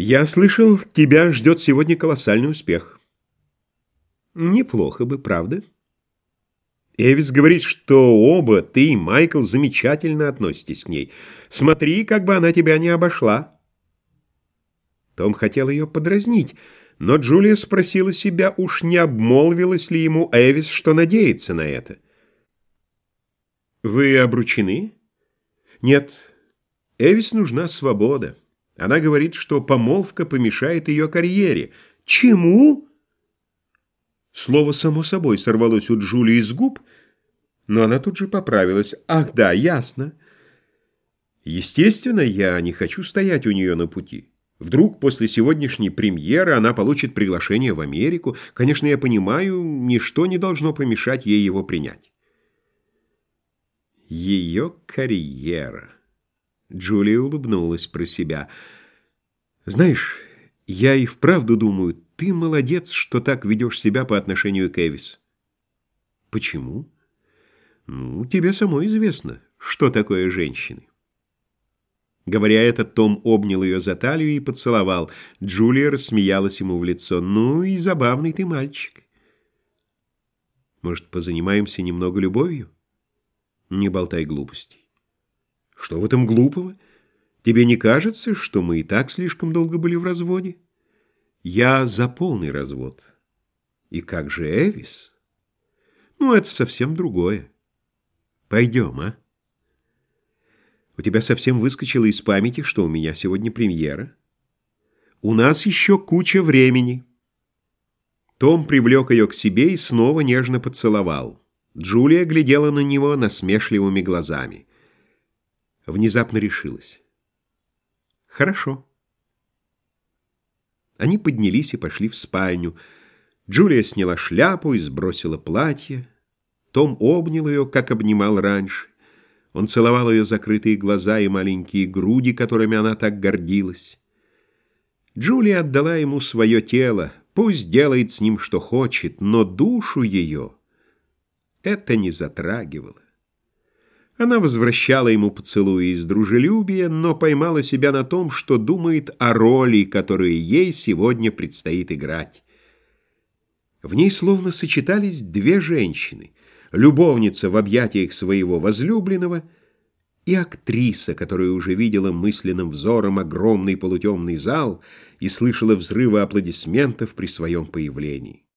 Я слышал, тебя ждет сегодня колоссальный успех. Неплохо бы, правда? Эвис говорит, что оба, ты и Майкл, замечательно относитесь к ней. Смотри, как бы она тебя не обошла. Том хотел ее подразнить, но Джулия спросила себя, уж не обмолвилась ли ему Эвис, что надеется на это. «Вы обручены?» «Нет, Эвис нужна свобода». Она говорит, что помолвка помешает ее карьере. Чему? Слово само собой сорвалось у Джулии из губ, но она тут же поправилась. Ах, да, ясно. Естественно, я не хочу стоять у нее на пути. Вдруг после сегодняшней премьеры она получит приглашение в Америку. Конечно, я понимаю, ничто не должно помешать ей его принять. Ее карьера... Джулия улыбнулась про себя. «Знаешь, я и вправду думаю, ты молодец, что так ведешь себя по отношению к Эвис». «Почему?» «Ну, тебе самой известно, что такое женщины». Говоря это, Том обнял ее за талию и поцеловал. Джулия рассмеялась ему в лицо. «Ну и забавный ты мальчик». «Может, позанимаемся немного любовью?» «Не болтай глупостей». Что в этом глупого? Тебе не кажется, что мы и так слишком долго были в разводе? Я за полный развод. И как же Эвис? Ну, это совсем другое. Пойдем, а? У тебя совсем выскочило из памяти, что у меня сегодня премьера. У нас еще куча времени. Том привлек ее к себе и снова нежно поцеловал. Джулия глядела на него насмешливыми глазами внезапно решилась. «Хорошо». Они поднялись и пошли в спальню. Джулия сняла шляпу и сбросила платье. Том обнял ее, как обнимал раньше. Он целовал ее закрытые глаза и маленькие груди, которыми она так гордилась. Джулия отдала ему свое тело, пусть делает с ним, что хочет, но душу ее это не затрагивало. Она возвращала ему поцелуи из дружелюбия, но поймала себя на том, что думает о роли, которую ей сегодня предстоит играть. В ней словно сочетались две женщины — любовница в объятиях своего возлюбленного и актриса, которая уже видела мысленным взором огромный полутемный зал и слышала взрывы аплодисментов при своем появлении.